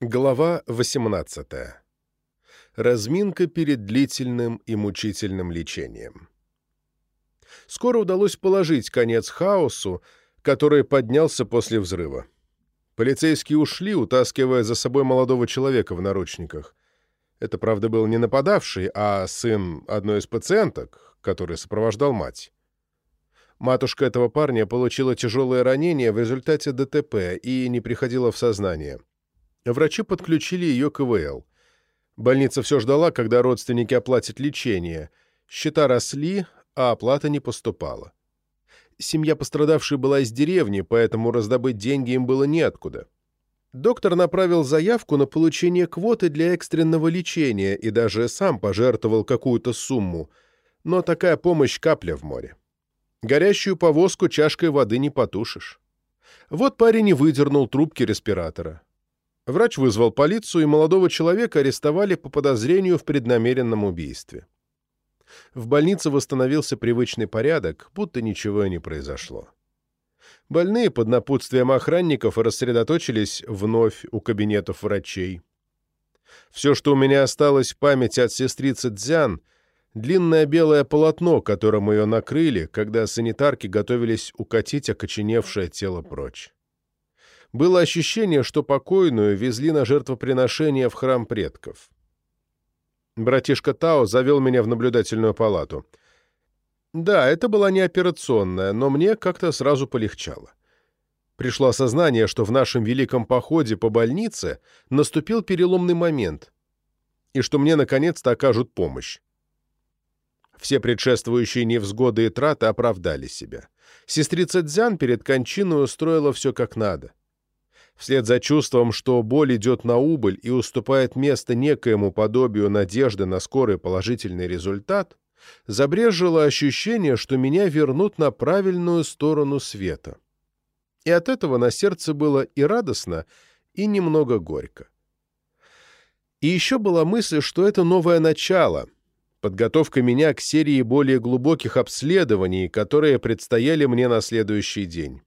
Глава 18. Разминка перед длительным и мучительным лечением. Скоро удалось положить конец хаосу, который поднялся после взрыва. Полицейские ушли, утаскивая за собой молодого человека в наручниках. Это, правда, был не нападавший, а сын одной из пациенток, который сопровождал мать. Матушка этого парня получила тяжелое ранение в результате ДТП и не приходила в сознание. Врачи подключили ее к ИВЛ. Больница все ждала, когда родственники оплатят лечение. Счета росли, а оплата не поступала. Семья пострадавшей была из деревни, поэтому раздобыть деньги им было неоткуда. Доктор направил заявку на получение квоты для экстренного лечения и даже сам пожертвовал какую-то сумму, но такая помощь капля в море. Горящую повозку чашкой воды не потушишь. Вот парень и выдернул трубки респиратора. Врач вызвал полицию, и молодого человека арестовали по подозрению в преднамеренном убийстве. В больнице восстановился привычный порядок, будто ничего и не произошло. Больные под напутствием охранников рассредоточились вновь у кабинетов врачей. Все, что у меня осталось в памяти от сестрицы Дзян, длинное белое полотно, которым ее накрыли, когда санитарки готовились укатить окоченевшее тело прочь. Было ощущение, что покойную везли на жертвоприношение в храм предков. Братишка Тао завел меня в наблюдательную палату. Да, это была не операционная, но мне как-то сразу полегчало. Пришло осознание, что в нашем великом походе по больнице наступил переломный момент, и что мне наконец-то окажут помощь. Все предшествующие невзгоды и траты оправдали себя. Сестрица Дзян перед кончиной устроила все как надо вслед за чувством, что боль идет на убыль и уступает место некоему подобию надежды на скорый положительный результат, забрежило ощущение, что меня вернут на правильную сторону света. И от этого на сердце было и радостно, и немного горько. И еще была мысль, что это новое начало, подготовка меня к серии более глубоких обследований, которые предстояли мне на следующий день.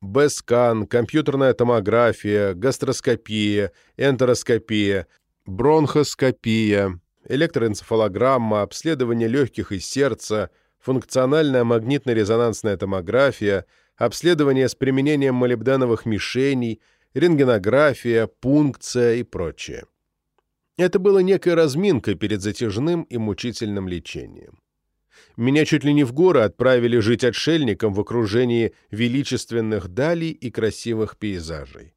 БЭСКАН, компьютерная томография, гастроскопия, энтероскопия, бронхоскопия, электроэнцефалограмма, обследование легких и сердца, функциональная магнитно-резонансная томография, обследование с применением молибденовых мишеней, рентгенография, пункция и прочее. Это было некой разминкой перед затяжным и мучительным лечением. Меня чуть ли не в горы отправили жить отшельником в окружении величественных далей и красивых пейзажей.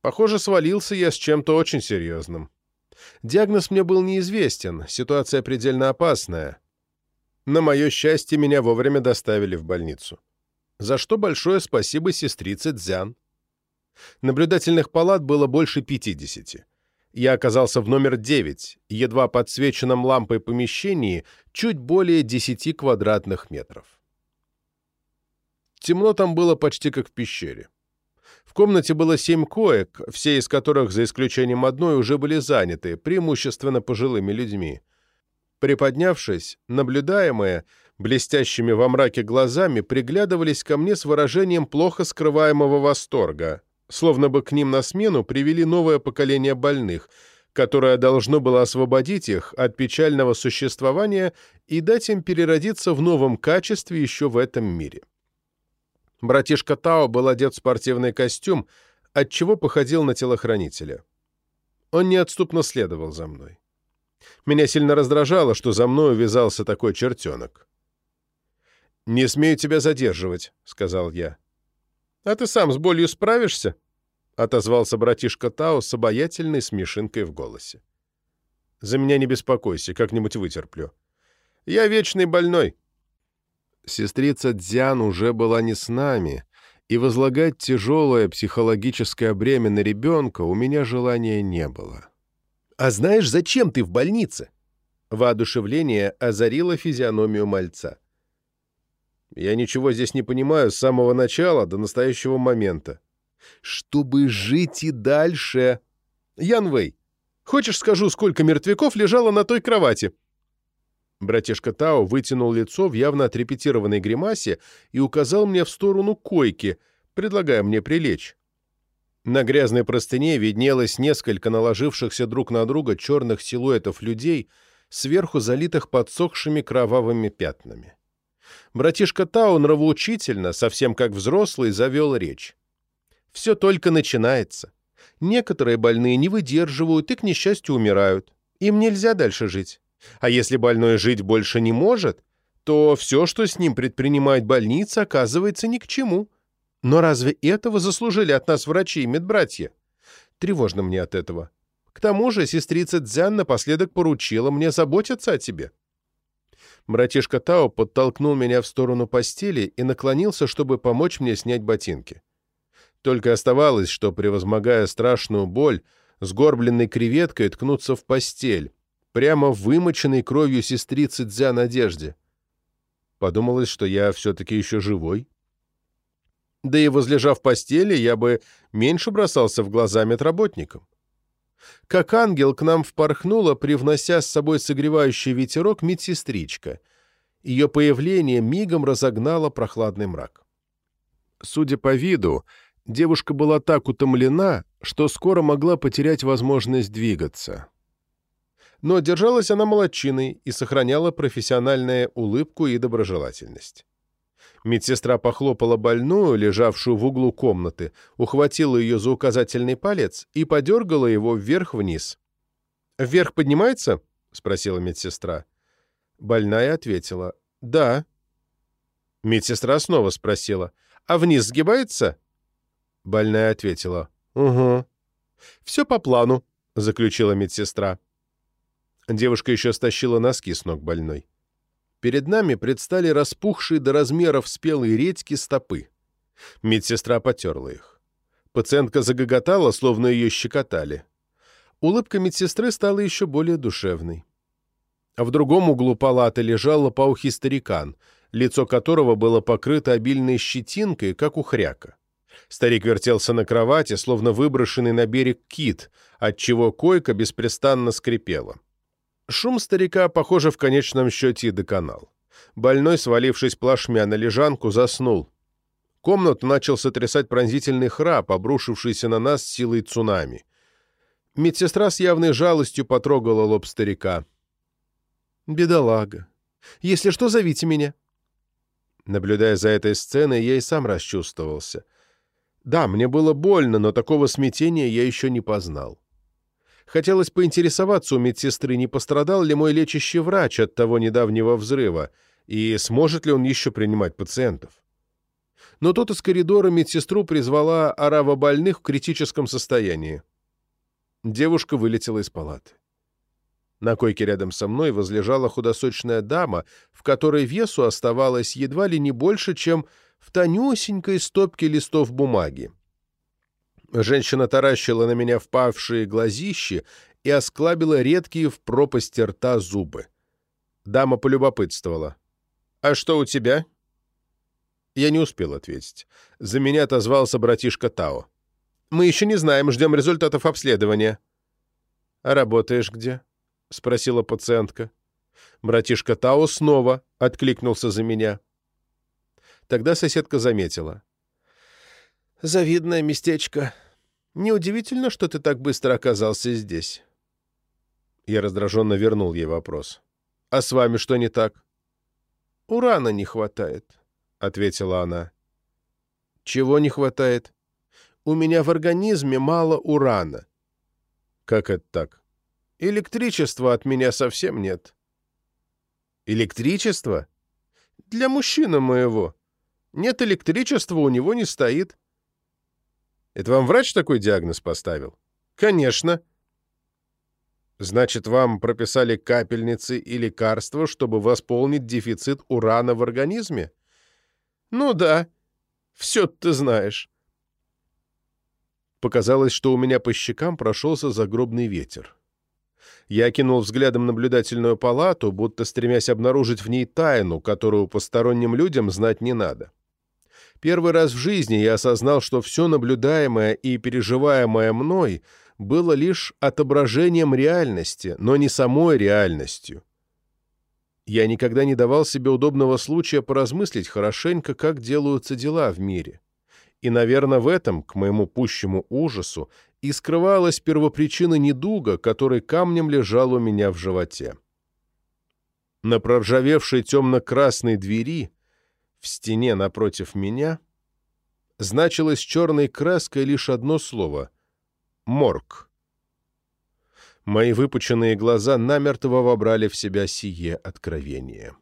Похоже, свалился я с чем-то очень серьезным. Диагноз мне был неизвестен, ситуация предельно опасная. На мое счастье, меня вовремя доставили в больницу. За что большое спасибо сестрице Дзян. Наблюдательных палат было больше пятидесяти я оказался в номер 9, едва подсвеченном лампой помещении, чуть более 10 квадратных метров. Темно там было почти как в пещере. В комнате было семь коек, все из которых, за исключением одной, уже были заняты, преимущественно пожилыми людьми. Приподнявшись, наблюдаемые, блестящими во мраке глазами, приглядывались ко мне с выражением плохо скрываемого восторга — словно бы к ним на смену привели новое поколение больных, которое должно было освободить их от печального существования и дать им переродиться в новом качестве еще в этом мире. Братишка Тао был одет в спортивный костюм, отчего походил на телохранителя. Он неотступно следовал за мной. Меня сильно раздражало, что за мной увязался такой чертенок. «Не смею тебя задерживать», — сказал я. «А ты сам с болью справишься?» — отозвался братишка Тао с обаятельной смешинкой в голосе. «За меня не беспокойся, как-нибудь вытерплю. Я вечный больной». Сестрица Дзян уже была не с нами, и возлагать тяжелое психологическое бремя на ребенка у меня желания не было. «А знаешь, зачем ты в больнице?» Воодушевление озарило физиономию мальца. Я ничего здесь не понимаю с самого начала до настоящего момента. Чтобы жить и дальше. Янвей, хочешь скажу, сколько мертвяков лежало на той кровати?» Братишка Тао вытянул лицо в явно отрепетированной гримасе и указал мне в сторону койки, предлагая мне прилечь. На грязной простыне виднелось несколько наложившихся друг на друга черных силуэтов людей, сверху залитых подсохшими кровавыми пятнами. Братишка Тау нравоучительно, совсем как взрослый, завел речь. «Все только начинается. Некоторые больные не выдерживают и, к несчастью, умирают. Им нельзя дальше жить. А если больной жить больше не может, то все, что с ним предпринимает больница, оказывается ни к чему. Но разве этого заслужили от нас врачи и медбратья? Тревожно мне от этого. К тому же сестрица Дзян напоследок поручила мне заботиться о тебе. Братишка Тао подтолкнул меня в сторону постели и наклонился, чтобы помочь мне снять ботинки. Только оставалось, что, превозмогая страшную боль, сгорбленной креветкой ткнуться в постель, прямо вымоченной кровью сестрицы Дзя надежде. Подумалось, что я все-таки еще живой. Да и возлежав в постели, я бы меньше бросался в глаза медработникам. Как ангел к нам впорхнула, привнося с собой согревающий ветерок, медсестричка. Ее появление мигом разогнало прохладный мрак. Судя по виду, девушка была так утомлена, что скоро могла потерять возможность двигаться. Но держалась она молодчиной и сохраняла профессиональную улыбку и доброжелательность. Медсестра похлопала больную, лежавшую в углу комнаты, ухватила ее за указательный палец и подергала его вверх-вниз. «Вверх поднимается?» — спросила медсестра. Больная ответила. «Да». Медсестра снова спросила. «А вниз сгибается?» Больная ответила. «Угу». «Все по плану», — заключила медсестра. Девушка еще стащила носки с ног больной. Перед нами предстали распухшие до размеров спелые редьки стопы. Медсестра потерла их. Пациентка загоготала, словно ее щекотали. Улыбка медсестры стала еще более душевной. А в другом углу палаты лежал лопоухий старикан, лицо которого было покрыто обильной щетинкой, как у хряка. Старик вертелся на кровати, словно выброшенный на берег кит, отчего койка беспрестанно скрипела. Шум старика, похоже, в конечном счете и доконал. Больной, свалившись плашмя на лежанку, заснул. Комнату начал сотрясать пронзительный храп, обрушившийся на нас силой цунами. Медсестра с явной жалостью потрогала лоб старика. «Бедолага. Если что, зовите меня». Наблюдая за этой сценой, я и сам расчувствовался. Да, мне было больно, но такого смятения я еще не познал. Хотелось поинтересоваться у медсестры, не пострадал ли мой лечащий врач от того недавнего взрыва, и сможет ли он еще принимать пациентов. Но тут из коридора медсестру призвала орава больных в критическом состоянии. Девушка вылетела из палаты. На койке рядом со мной возлежала худосочная дама, в которой весу оставалось едва ли не больше, чем в тонюсенькой стопке листов бумаги. Женщина таращила на меня впавшие глазищи и осклабила редкие в пропасти рта зубы. Дама полюбопытствовала. «А что у тебя?» Я не успел ответить. За меня отозвался братишка Тао. «Мы еще не знаем, ждем результатов обследования». «А работаешь где?» — спросила пациентка. Братишка Тао снова откликнулся за меня. Тогда соседка заметила. Завидное местечко. Неудивительно, что ты так быстро оказался здесь. Я раздраженно вернул ей вопрос. «А с вами что не так?» «Урана не хватает», — ответила она. «Чего не хватает?» «У меня в организме мало урана». «Как это так?» «Электричества от меня совсем нет». «Электричество?» «Для мужчины моего. Нет электричества, у него не стоит. Это вам врач такой диагноз поставил? Конечно. Значит, вам прописали капельницы и лекарства, чтобы восполнить дефицит урана в организме? Ну да. Все ты знаешь. Показалось, что у меня по щекам прошелся загробный ветер. Я кинул взглядом наблюдательную палату, будто стремясь обнаружить в ней тайну, которую посторонним людям знать не надо. Первый раз в жизни я осознал, что все наблюдаемое и переживаемое мной было лишь отображением реальности, но не самой реальностью. Я никогда не давал себе удобного случая поразмыслить хорошенько, как делаются дела в мире. И, наверное, в этом, к моему пущему ужасу, и скрывалась первопричина недуга, который камнем лежал у меня в животе. На проржавевшей темно-красной двери в стене напротив меня значилось черной краской лишь одно слово — «морг». Мои выпученные глаза намертво вобрали в себя сие откровение.